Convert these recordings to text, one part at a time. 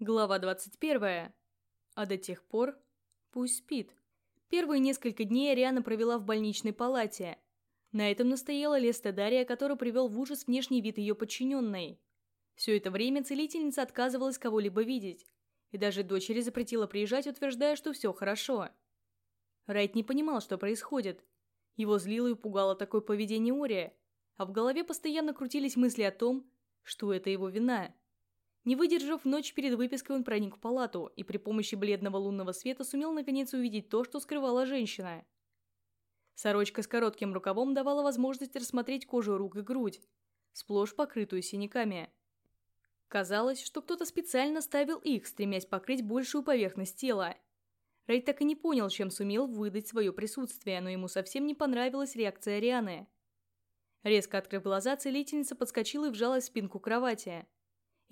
Глава 21. А до тех пор пусть спит. Первые несколько дней Ариана провела в больничной палате. На этом настояла Леста Дария, который привел в ужас внешний вид ее подчиненной. Все это время целительница отказывалась кого-либо видеть. И даже дочери запретила приезжать, утверждая, что все хорошо. Райт не понимал, что происходит. Его злило и пугало такое поведение Ория, а в голове постоянно крутились мысли о том, что это его вина. Не выдержав ночь перед выпиской, он проник в палату и при помощи бледного лунного света сумел наконец увидеть то, что скрывала женщина. Сорочка с коротким рукавом давала возможность рассмотреть кожу рук и грудь, сплошь покрытую синяками. Казалось, что кто-то специально ставил их, стремясь покрыть большую поверхность тела. Рэй так и не понял, чем сумел выдать свое присутствие, но ему совсем не понравилась реакция Арианы. Резко открыв глаза, целительница подскочила и вжалась в спинку кровати.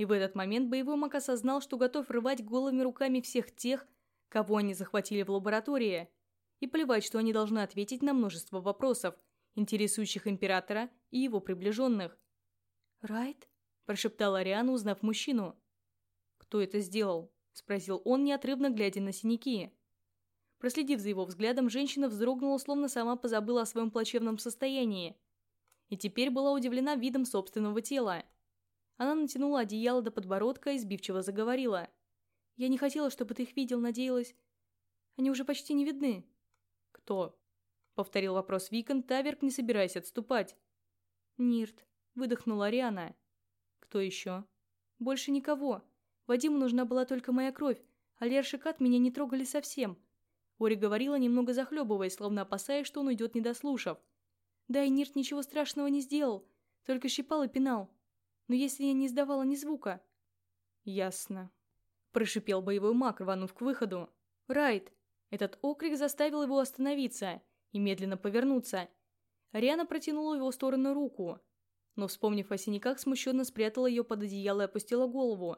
И в этот момент боевой маг осознал, что готов рвать голыми руками всех тех, кого они захватили в лаборатории. И плевать, что они должны ответить на множество вопросов, интересующих императора и его приближенных. «Райт?» – прошептала Ариана, узнав мужчину. «Кто это сделал?» – спросил он, неотрывно глядя на синяки. Проследив за его взглядом, женщина вздрогнула, словно сама позабыла о своем плачевном состоянии. И теперь была удивлена видом собственного тела. Она натянула одеяло до подбородка и сбивчиво заговорила. «Я не хотела, чтобы ты их видел, надеялась. Они уже почти не видны». «Кто?» — повторил вопрос Викон, Таверк, не собираясь отступать. «Нирт», — выдохнула Ариана. «Кто еще?» «Больше никого. Вадиму нужна была только моя кровь, а Лер Шикат меня не трогали совсем». Ори говорила, немного захлебываясь, словно опасаясь, что он уйдет, не дослушав. «Да, и Нирт ничего страшного не сделал, только щипал и пинал но если я не издавала ни звука...» «Ясно», – прошипел боевой маг, рванув к выходу. «Райт!» Этот окрик заставил его остановиться и медленно повернуться. Ариана протянула в его сторону руку, но, вспомнив о синяках, смущенно спрятала ее под одеяло и опустила голову.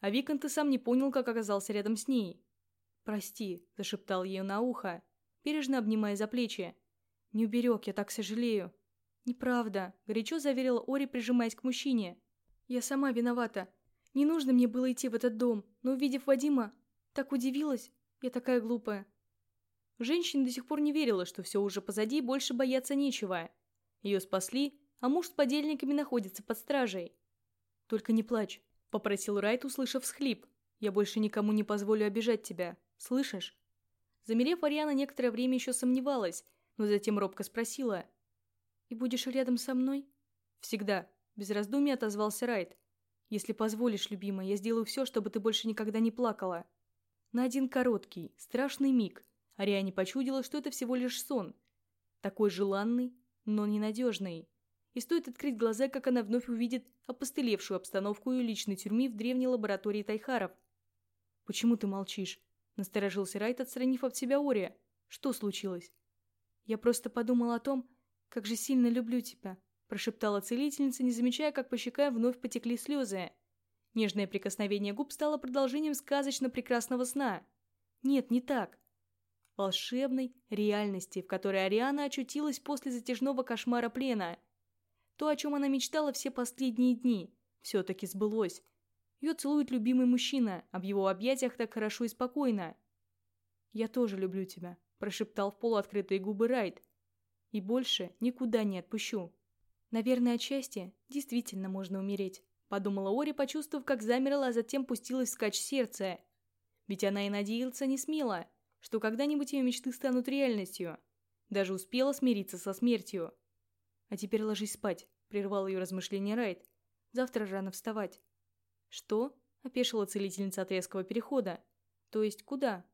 А Виконт и сам не понял, как оказался рядом с ней. «Прости», – зашептал ей на ухо, бережно обнимая за плечи. «Не уберег, я так сожалею». «Неправда», – горячо заверила Ори, прижимаясь к мужчине. «Я сама виновата. Не нужно мне было идти в этот дом, но увидев Вадима, так удивилась. Я такая глупая». Женщина до сих пор не верила, что все уже позади и больше бояться нечего. Ее спасли, а муж с подельниками находится под стражей. «Только не плачь», – попросил Райт, услышав схлип. «Я больше никому не позволю обижать тебя. Слышишь?» Замерев, Ариана некоторое время еще сомневалась, но затем робко спросила – «И будешь рядом со мной?» «Всегда», – без раздумий отозвался Райт. «Если позволишь, любимая, я сделаю все, чтобы ты больше никогда не плакала». На один короткий, страшный миг Ариане почудила, что это всего лишь сон. Такой желанный, но ненадежный. И стоит открыть глаза, как она вновь увидит опостылевшую обстановку ее личной тюрьмы в древней лаборатории Тайхаров. «Почему ты молчишь?» – насторожился Райт, отстранив от себя Ория. «Что случилось?» «Я просто подумал о том, «Как же сильно люблю тебя», – прошептала целительница, не замечая, как по щекам вновь потекли слезы. Нежное прикосновение губ стало продолжением сказочно прекрасного сна. Нет, не так. Волшебной реальности, в которой Ариана очутилась после затяжного кошмара плена. То, о чем она мечтала все последние дни, все-таки сбылось. Ее целует любимый мужчина, а в его объятиях так хорошо и спокойно. «Я тоже люблю тебя», – прошептал в полуоткрытые губы Райт, и больше никуда не отпущу. Наверное, отчасти действительно можно умереть, подумала Ори, почувствовав, как замерла, а затем пустилась скач сердце. Ведь она и надеяться не смела, что когда-нибудь ее мечты станут реальностью. Даже успела смириться со смертью. «А теперь ложись спать», – прервал ее размышление Райт. «Завтра рано вставать». «Что?» – опешила целительница от резкого перехода. «То есть куда?»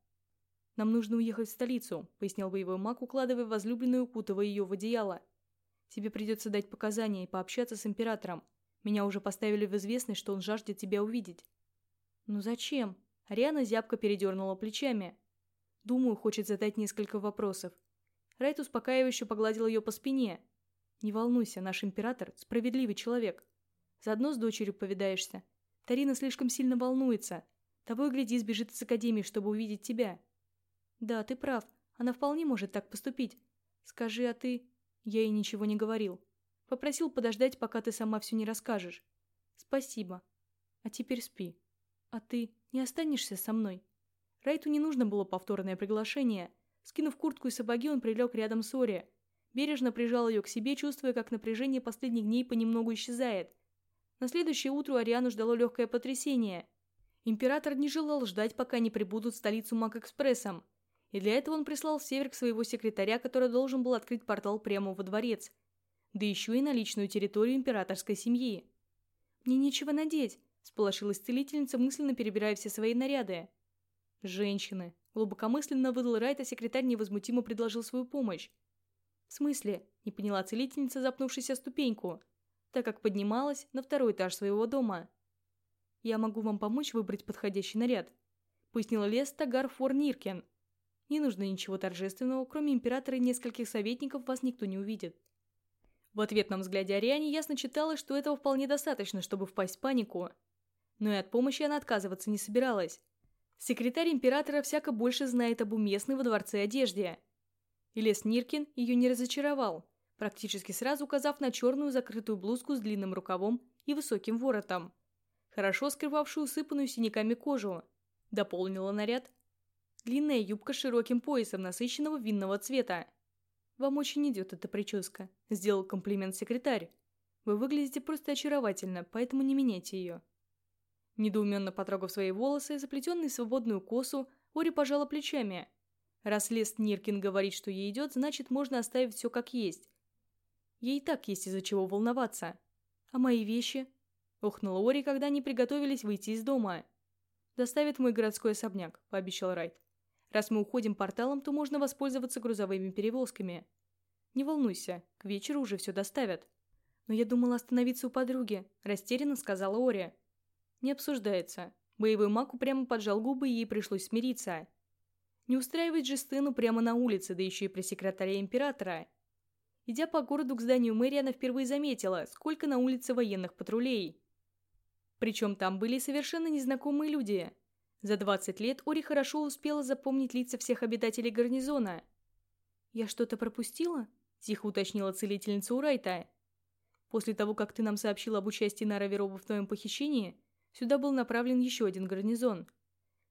«Нам нужно уехать в столицу», — пояснил боевой маг, укладывая возлюбленную, укутывая ее в одеяло. «Тебе придется дать показания и пообщаться с императором. Меня уже поставили в известность, что он жаждет тебя увидеть». «Ну зачем?» Ариана зябко передернула плечами. «Думаю, хочет задать несколько вопросов». Райт успокаивающе погладил ее по спине. «Не волнуйся, наш император – справедливый человек. Заодно с дочерью повидаешься. Тарина слишком сильно волнуется. Того и гляди, сбежит из академии, чтобы увидеть тебя. «Да, ты прав. Она вполне может так поступить. Скажи, а ты...» Я ей ничего не говорил. Попросил подождать, пока ты сама все не расскажешь. «Спасибо. А теперь спи». «А ты не останешься со мной?» Райту не нужно было повторное приглашение. Скинув куртку и сапоги, он прилег рядом с Ори. Бережно прижал ее к себе, чувствуя, как напряжение последних дней понемногу исчезает. На следующее утро Ариану ждало легкое потрясение. Император не желал ждать, пока не прибудут в столицу Мак-экспрессом. И для этого он прислал в север к своего секретаря, который должен был открыть портал прямо во дворец. Да еще и на личную территорию императорской семьи. «Мне нечего надеть», Сполошилась целительница, мысленно перебирая все свои наряды. «Женщины!» Глубокомысленно выдал Райт, а секретарь невозмутимо предложил свою помощь. «В смысле?» – не поняла целительница, запнувшись о ступеньку, так как поднималась на второй этаж своего дома. «Я могу вам помочь выбрать подходящий наряд», – пояснила Лес Тагар Форниркен. «Не нужно ничего торжественного, кроме императора и нескольких советников вас никто не увидит». В ответном взгляде Ариане ясно читалось, что этого вполне достаточно, чтобы впасть в панику – но и от помощи она отказываться не собиралась. Секретарь императора всяко больше знает об уместной во дворце одежде. И Лес Ниркин ее не разочаровал, практически сразу указав на черную закрытую блузку с длинным рукавом и высоким воротом, хорошо скрывавшую усыпанную синяками кожу. Дополнила наряд. Длинная юбка с широким поясом насыщенного винного цвета. «Вам очень идет эта прическа», – сделал комплимент секретарь. «Вы выглядите просто очаровательно, поэтому не меняйте ее». Недоуменно потрогав свои волосы, заплетенные в свободную косу, Ори пожала плечами. Раз Лест Ниркин говорит, что ей идет, значит, можно оставить все как есть. Ей и так есть из-за чего волноваться. А мои вещи? Охнула Ори, когда они приготовились выйти из дома. «Доставит мой городской особняк», — пообещал Райт. «Раз мы уходим порталом, то можно воспользоваться грузовыми перевозками. Не волнуйся, к вечеру уже все доставят». «Но я думала остановиться у подруги», — растерянно сказала Ори. Не обсуждается. Боевой маг упрямо поджал губы, и ей пришлось смириться. Не устраивать же сцену прямо на улице, да еще и при секретаре императора. Идя по городу к зданию мэрии, она впервые заметила, сколько на улице военных патрулей. Причем там были совершенно незнакомые люди. За 20 лет Ори хорошо успела запомнить лица всех обитателей гарнизона. «Я что-то пропустила?» – тихо уточнила целительница Урайта. «После того, как ты нам сообщила об участии Нара Верова в твоем похищении, Сюда был направлен еще один гарнизон.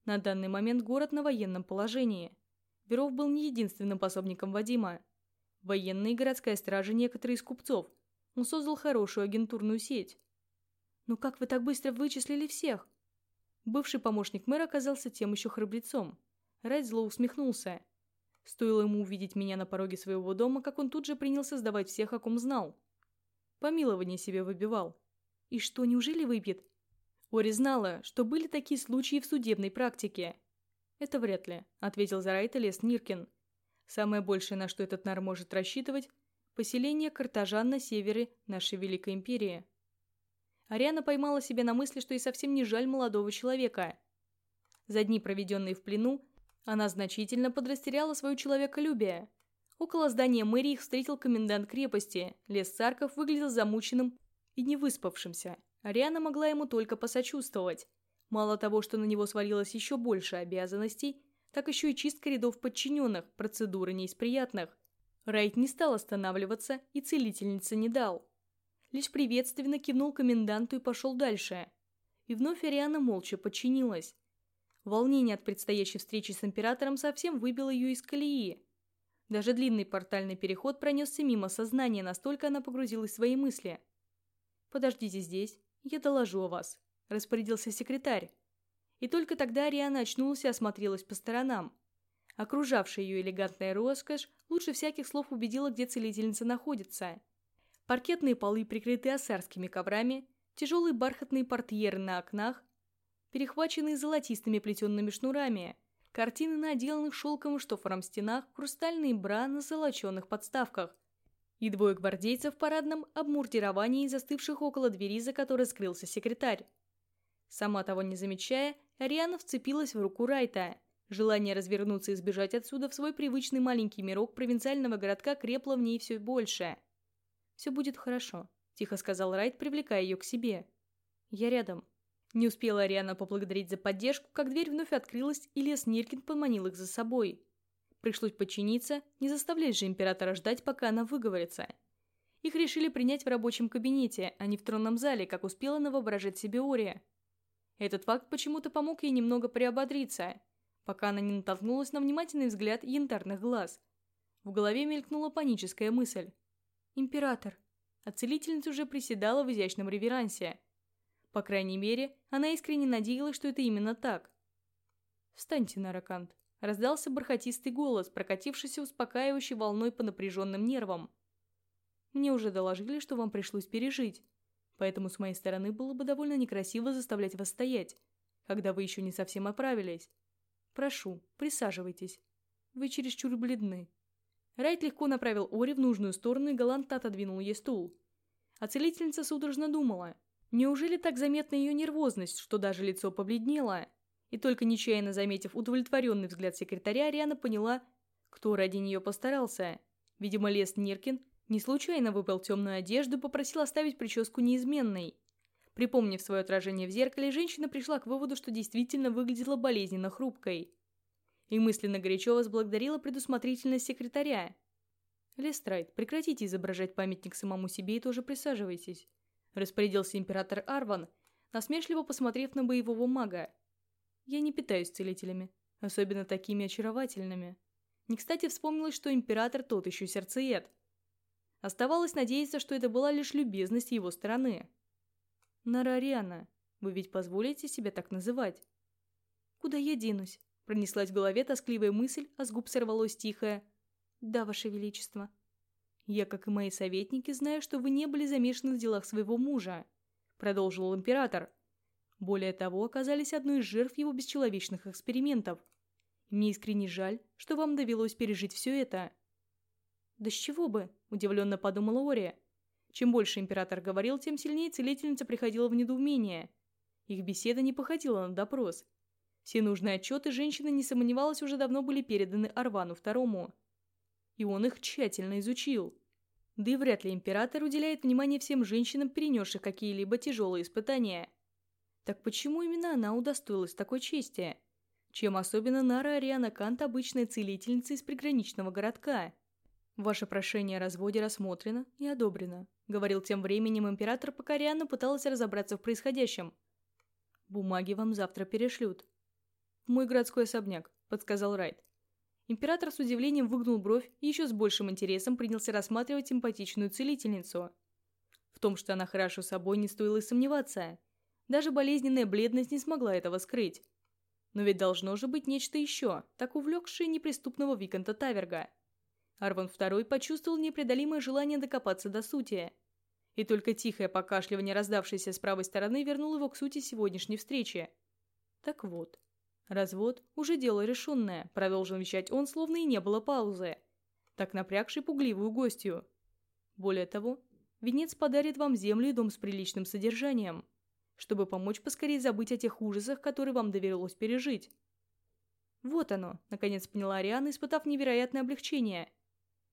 На данный момент город на военном положении. Веров был не единственным пособником Вадима. Военные и городская стража некоторые из купцов. Он создал хорошую агентурную сеть. «Ну как вы так быстро вычислили всех?» Бывший помощник мэра оказался тем еще храбрецом. Райт зло усмехнулся. Стоило ему увидеть меня на пороге своего дома, как он тут же принялся сдавать всех, о ком знал. Помилование себе выбивал. «И что, неужели выпьет?» Ори знала, что были такие случаи в судебной практике. «Это вряд ли», — ответил Зарайта Лес Ниркин. «Самое большее, на что этот нар может рассчитывать, поселение картажан на севере нашей Великой Империи». Ариана поймала себя на мысли, что ей совсем не жаль молодого человека. За дни, проведенные в плену, она значительно подрастеряла свое человеколюбие. Около здания мэрии их встретил комендант крепости. Лес Царков выглядел замученным и невыспавшимся. Ариана могла ему только посочувствовать. Мало того, что на него свалилось еще больше обязанностей, так еще и чистка рядов подчиненных, процедуры не из приятных. Райт не стал останавливаться и целительнице не дал. Лишь приветственно кивнул коменданту и пошел дальше. И вновь Ариана молча подчинилась. Волнение от предстоящей встречи с императором совсем выбило ее из колеи. Даже длинный портальный переход пронесся мимо сознания, настолько она погрузилась в свои мысли. «Подождите здесь, «Я доложу о вас», – распорядился секретарь. И только тогда Ариана очнулась и осмотрелась по сторонам. Окружавшая ее элегантная роскошь лучше всяких слов убедила, где целительница находится. Паркетные полы прикрыты осарскими коврами, тяжелые бархатные портьеры на окнах, перехваченные золотистыми плетенными шнурами, картины на отделанных шелковым штофором стенах, хрустальные бра на золоченных подставках, и двое гвардейцев в парадном обмуртировании, застывших около двери, за которой скрылся секретарь. Сама того не замечая, Ариана вцепилась в руку Райта. Желание развернуться и сбежать отсюда в свой привычный маленький мирок провинциального городка крепло в ней все больше. «Все будет хорошо», – тихо сказал Райт, привлекая ее к себе. «Я рядом». Не успела Ариана поблагодарить за поддержку, как дверь вновь открылась, и Лес Ниркин поманил их за собой. Пришлось подчиниться, не заставлять же императора ждать, пока она выговорится. Их решили принять в рабочем кабинете, а не в тронном зале, как успела навоображать себе Ория. Этот факт почему-то помог ей немного приободриться, пока она не натолкнулась на внимательный взгляд янтарных глаз. В голове мелькнула паническая мысль. «Император!» А целительница уже приседала в изящном реверансе. По крайней мере, она искренне надеялась, что это именно так. «Встаньте, Наракант!» Раздался бархатистый голос, прокатившийся успокаивающей волной по напряженным нервам. «Мне уже доложили, что вам пришлось пережить, поэтому с моей стороны было бы довольно некрасиво заставлять вас стоять, когда вы еще не совсем оправились. Прошу, присаживайтесь. Вы чересчур бледны». Райт легко направил Ори в нужную сторону и галантно отодвинул ей стул. А целительница судорожно думала. Неужели так заметна ее нервозность, что даже лицо побледнело? И только нечаянно заметив удовлетворенный взгляд секретаря, Ариана поняла, кто ради нее постарался. Видимо, Лес Ниркин не случайно выпал темную одежду и попросил оставить прическу неизменной. Припомнив свое отражение в зеркале, женщина пришла к выводу, что действительно выглядела болезненно хрупкой и мысленно горячо возблагодарила предусмотрительность секретаря. «Лестрайт, прекратите изображать памятник самому себе и тоже присаживайтесь», распорядился император Арван, насмешливо посмотрев на боевого мага. «Я не питаюсь целителями, особенно такими очаровательными». Не кстати вспомнилось, что император тот еще сердцеед. Оставалось надеяться, что это была лишь любезность его стороны. «Нарариана, вы ведь позволите себя так называть?» «Куда я денусь?» Пронеслась в голове тоскливая мысль, а с губ сорвалось тихое «Да, Ваше Величество». «Я, как и мои советники, знаю, что вы не были замешаны в делах своего мужа», продолжил император. «Более того, оказались одной из жертв его бесчеловечных экспериментов. мне искренне жаль, что вам довелось пережить все это». «Да с чего бы?» – удивленно подумала Ория. Чем больше император говорил, тем сильнее целительница приходила в недоумение. Их беседа не походила на допрос. Все нужные отчеты женщина не сомневалась уже давно были переданы Арвану Второму. И он их тщательно изучил. Да и вряд ли император уделяет внимание всем женщинам, перенесших какие-либо тяжелые испытания. Так почему именно она удостоилась такой чести? Чем особенно Нара Ариана Кант обычная целительница из приграничного городка? «Ваше прошение о разводе рассмотрено и одобрено», — говорил тем временем император, пока Ариана пыталась разобраться в происходящем. «Бумаги вам завтра перешлют. «Мой городской особняк», — подсказал Райт. Император с удивлением выгнул бровь и еще с большим интересом принялся рассматривать симпатичную целительницу. В том, что она хорошо собой, не стоило и сомневаться. Даже болезненная бледность не смогла этого скрыть. Но ведь должно же быть нечто еще, так увлекшее неприступного Виконта Таверга. Арван II почувствовал непреодолимое желание докопаться до сути. И только тихое покашливание, раздавшееся с правой стороны, вернуло его к сути сегодняшней встречи. Так вот, «Развод – уже дело решенное», – продолжил вещать он, словно и не было паузы, так напрягший пугливую гостью. Более того, венец подарит вам землю и дом с приличным содержанием, чтобы помочь поскорее забыть о тех ужасах, которые вам довелось пережить. Вот оно, наконец поняла Ариана, испытав невероятное облегчение.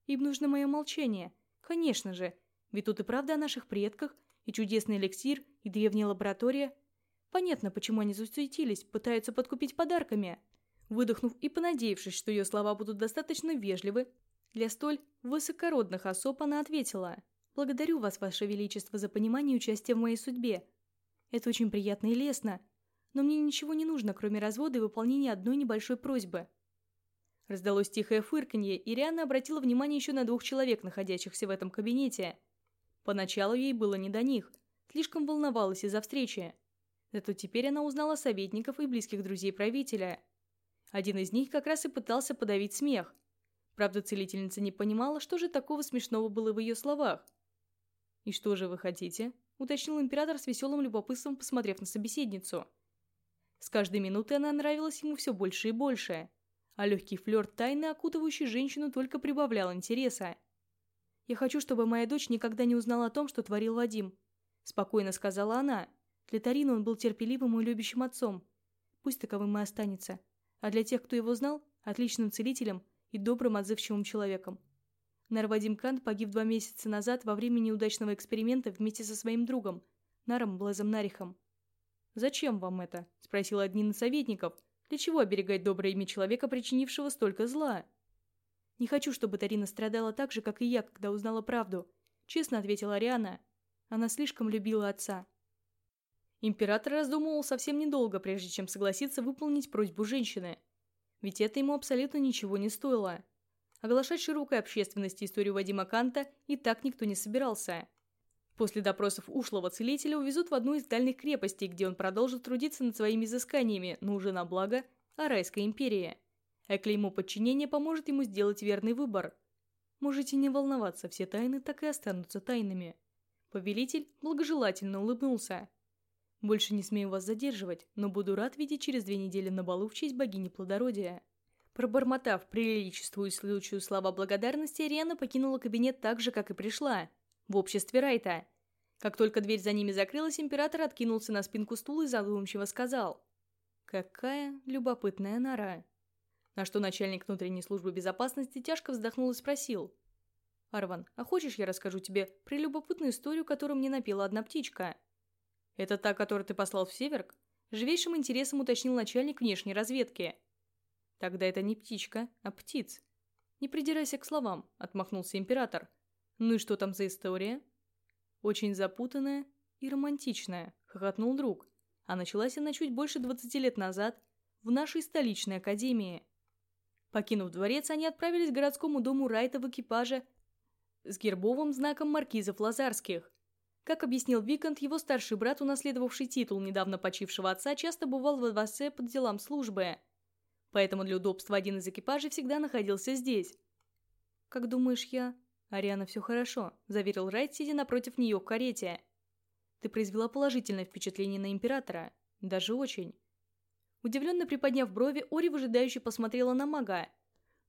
Им нужно мое молчание. Конечно же, ведь тут и правда о наших предках, и чудесный эликсир, и древняя лаборатория – Понятно, почему они засуетились, пытаются подкупить подарками. Выдохнув и понадеявшись, что ее слова будут достаточно вежливы, для столь высокородных особ она ответила «Благодарю вас, Ваше Величество, за понимание и участие в моей судьбе. Это очень приятно и лестно, но мне ничего не нужно, кроме развода и выполнения одной небольшой просьбы». Раздалось тихое фырканье, и Риана обратила внимание еще на двух человек, находящихся в этом кабинете. Поначалу ей было не до них, слишком волновалась из-за встречи. Зато теперь она узнала советников и близких друзей правителя. Один из них как раз и пытался подавить смех. Правда, целительница не понимала, что же такого смешного было в ее словах. «И что же вы хотите?» – уточнил император с веселым любопытством, посмотрев на собеседницу. С каждой минутой она нравилась ему все больше и больше, а легкий флёрт тайны, окутывающий женщину, только прибавлял интереса. «Я хочу, чтобы моя дочь никогда не узнала о том, что творил Вадим», – спокойно сказала она. Для Тарины он был терпеливым и любящим отцом. Пусть таковым и останется. А для тех, кто его знал, отличным целителем и добрым отзывчивым человеком. Нарвадим Кант погиб два месяца назад во время неудачного эксперимента вместе со своим другом, Наром Блазом Нарихом. «Зачем вам это?» – спросил один из советников. «Для чего оберегать доброе имя человека, причинившего столько зла?» «Не хочу, чтобы Тарина страдала так же, как и я, когда узнала правду», – честно ответила Ариана. Она слишком любила отца. Император раздумывал совсем недолго, прежде чем согласиться выполнить просьбу женщины. Ведь это ему абсолютно ничего не стоило. Оглашать широкой общественности историю Вадима Канта и так никто не собирался. После допросов ушлого целителя увезут в одну из дальних крепостей, где он продолжит трудиться над своими изысканиями, но уже на благо Арайской империи. А клеймо подчинения поможет ему сделать верный выбор. Можете не волноваться, все тайны так и останутся тайнами. Повелитель благожелательно улыбнулся. Больше не смею вас задерживать, но буду рад видеть через две недели на балу в честь богини плодородия. Пробормотав приличествую случаю слова благодарности, Риана покинула кабинет так же, как и пришла, в обществе Райта. Как только дверь за ними закрылась, император откинулся на спинку стула и задумчиво сказал. «Какая любопытная нора!» На что начальник внутренней службы безопасности тяжко вздохнул и спросил. «Арван, а хочешь я расскажу тебе прелюбопытную историю, которую мне напела одна птичка?» «Это та, которую ты послал в Северк?» Живейшим интересом уточнил начальник внешней разведки. «Тогда это не птичка, а птиц». «Не придирайся к словам», — отмахнулся император. «Ну и что там за история?» «Очень запутанная и романтичная», — хохотнул друг. А началась она чуть больше двадцати лет назад в нашей столичной академии. Покинув дворец, они отправились к городскому дому Райта в экипаже с гербовым знаком маркизов Лазарских. Как объяснил Викант, его старший брат, унаследовавший титул недавно почившего отца, часто бывал во дворце под делам службы. Поэтому для удобства один из экипажей всегда находился здесь. «Как думаешь, я...» «Ариана, все хорошо», – заверил Райт, сидя напротив нее в карете. «Ты произвела положительное впечатление на Императора. Даже очень». Удивленно приподняв брови, Ори выжидающе посмотрела на мага.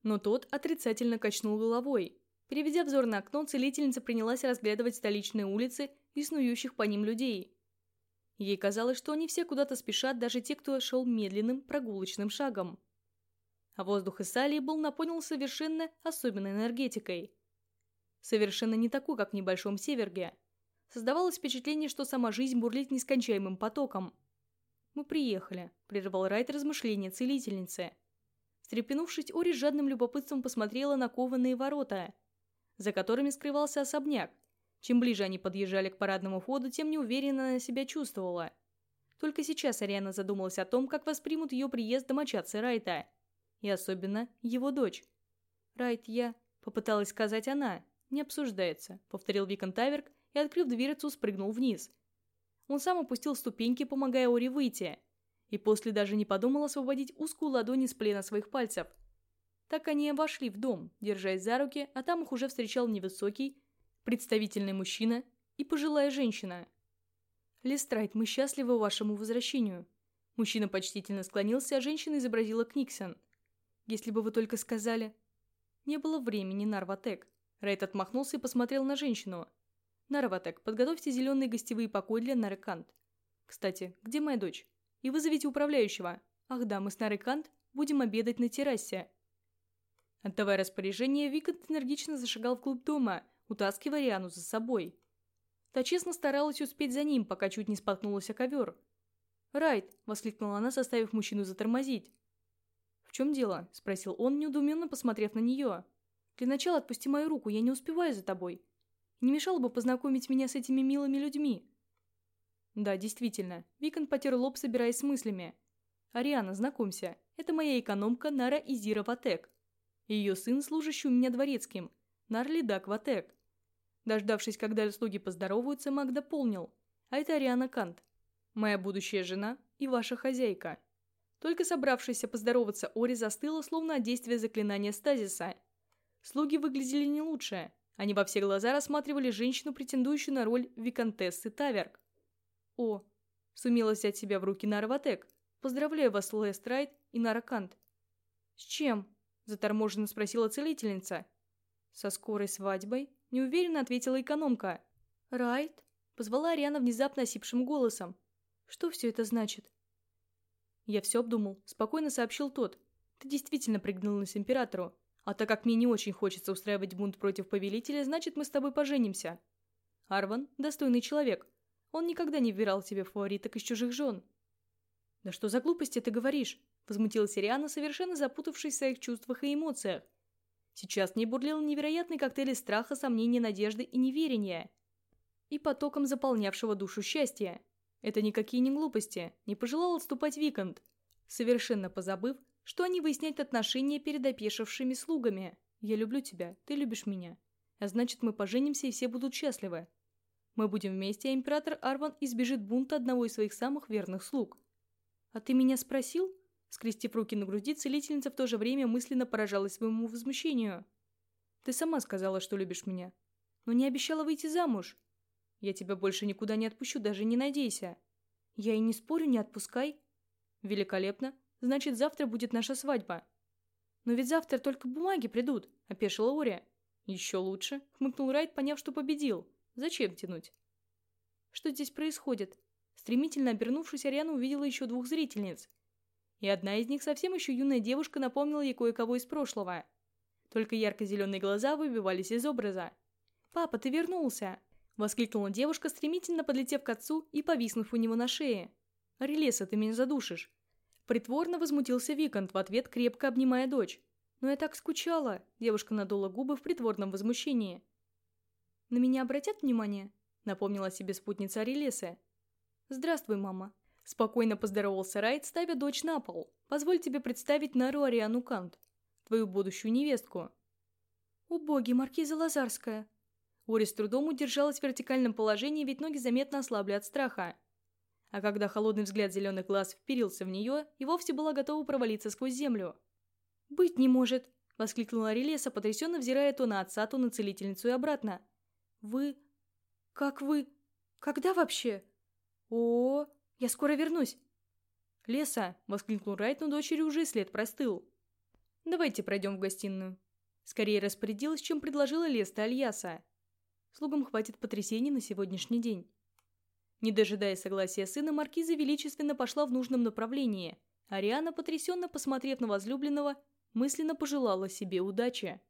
Но тот отрицательно качнул головой. Переведя взор на окно, целительница принялась разглядывать столичные улицы и снующих по ним людей. Ей казалось, что они все куда-то спешат, даже те, кто шел медленным прогулочным шагом. А воздух Исалии был наполнен совершенно особенной энергетикой. Совершенно не такой, как в небольшом Северге. Создавалось впечатление, что сама жизнь бурлит нескончаемым потоком. «Мы приехали», — прервал Райт размышления целительницы. Встрепенувшись, Ори с жадным любопытством посмотрела на кованые ворота, за которыми скрывался особняк, чем ближе они подъезжали к парадному входу, тем неуверенно она себя чувствовала. Только сейчас Ариана задумалась о том, как воспримут ее приезд домочадцы Райта. И особенно его дочь. «Райт, я...» — попыталась сказать она. «Не обсуждается», — повторил Викон Таверк и, открыв дверцу, спрыгнул вниз. Он сам опустил ступеньки, помогая Ори выйти. И после даже не подумал освободить узкую ладонь из плена своих пальцев. Так они вошли в дом, держась за руки, а там их уже встречал невысокий, представительный мужчина и пожилая женщина. «Лестрайт, мы счастливы вашему возвращению». Мужчина почтительно склонился, а женщина изобразила Книксон. «Если бы вы только сказали...» «Не было времени, Нарватек». Райт отмахнулся и посмотрел на женщину. «Нарватек, подготовьте зеленые гостевые покои для Нарекант. Кстати, где моя дочь? И вызовите управляющего. Ах да, мы с Нарекант будем обедать на террасе». Отдавая распоряжение, Викант энергично зашагал вглубь дома, утаскивая Риану за собой. Та честно старалась успеть за ним, пока чуть не споткнулась о ковер. «Райт!» – воскликнула она, заставив мужчину затормозить. «В чем дело?» – спросил он, неудуменно посмотрев на нее. «Для начала отпусти мою руку, я не успеваю за тобой. Не мешало бы познакомить меня с этими милыми людьми?» «Да, действительно». Викон потер лоб, собираясь с мыслями. «Ариана, знакомься. Это моя экономка Нара Изира Ватек. Ее сын, служащий у меня дворецким. Нарлидак Ватек. Дождавшись, когда слуги поздороваются, Маг дополнил. А это Ариана Кант. Моя будущая жена и ваша хозяйка. Только собравшаяся поздороваться Ори застыла, словно от действия заклинания стазиса. Слуги выглядели не лучше. Они во все глаза рассматривали женщину, претендующую на роль виконтессы Таверк. «О!» – сумела взять себя в руки Нарватек. «Поздравляю вас, Лестрайт и Наракант». «С чем?» – заторможенно спросила целительница. «Со скорой свадьбой?» – неуверенно ответила экономка. «Райт?» – позвала Ариана внезапно осипшим голосом. «Что все это значит?» «Я все обдумал», – спокойно сообщил тот. «Ты действительно пригнулась императору. А так как мне не очень хочется устраивать бунт против повелителя, значит, мы с тобой поженимся. Арван – достойный человек. Он никогда не выбирал себе фавориток из чужих жен». «Да что за глупости ты говоришь?» – возмутилась Ариана, совершенно запутавшись в своих чувствах и эмоциях. Сейчас в ней бурлил невероятный коктейль страха, сомнения, надежды и неверия. И потоком заполнявшего душу счастья. Это никакие не глупости, не пожелал отступать Викант, совершенно позабыв, что они выясняют отношения перед опешившими слугами. «Я люблю тебя, ты любишь меня. А значит, мы поженимся, и все будут счастливы. Мы будем вместе, а император Арван избежит бунта одного из своих самых верных слуг». «А ты меня спросил?» Скрестив руки на груди, целительница в то же время мысленно поражалась своему возмущению. «Ты сама сказала, что любишь меня. Но не обещала выйти замуж. Я тебя больше никуда не отпущу, даже не надейся. Я и не спорю, не отпускай. Великолепно. Значит, завтра будет наша свадьба. Но ведь завтра только бумаги придут, опешила Ория. Еще лучше, хмыкнул Райт, поняв, что победил. Зачем тянуть? Что здесь происходит? Стремительно обернувшись, Ариана увидела еще двух зрительниц. И одна из них, совсем еще юная девушка, напомнила ей кое-кого из прошлого. Только ярко-зеленые глаза выбивались из образа. «Папа, ты вернулся!» — воскликнула девушка, стремительно подлетев к отцу и повиснув у него на шее. «Релеса, ты меня задушишь!» Притворно возмутился Викант в ответ, крепко обнимая дочь. «Но я так скучала!» — девушка надула губы в притворном возмущении. «На меня обратят внимание?» — напомнила себе спутница Релесы. «Здравствуй, мама!» Спокойно поздоровался Райт, ставя дочь на пол. «Позволь тебе представить Нару Ариану Кант, твою будущую невестку». «О маркиза Лазарская!» Ори с трудом удержалась в вертикальном положении, ведь ноги заметно ослабли от страха. А когда холодный взгляд зеленых глаз вперился в нее, и вовсе была готова провалиться сквозь землю. «Быть не может!» — воскликнула Релеса, потрясенно взирая то на отца, то на целительницу и обратно. «Вы... как вы... когда вообще? О, -о, -о я скоро вернусь!» «Леса!» — воскликнул Райт, но дочери уже след простыл. «Давайте пройдем в гостиную». Скорее распорядилась, чем предложила Леста Альяса. Слугам хватит потрясений на сегодняшний день. Не дожидая согласия сына, маркиза величественно пошла в нужном направлении. Ариана, потрясенно посмотрев на возлюбленного, мысленно пожелала себе удачи.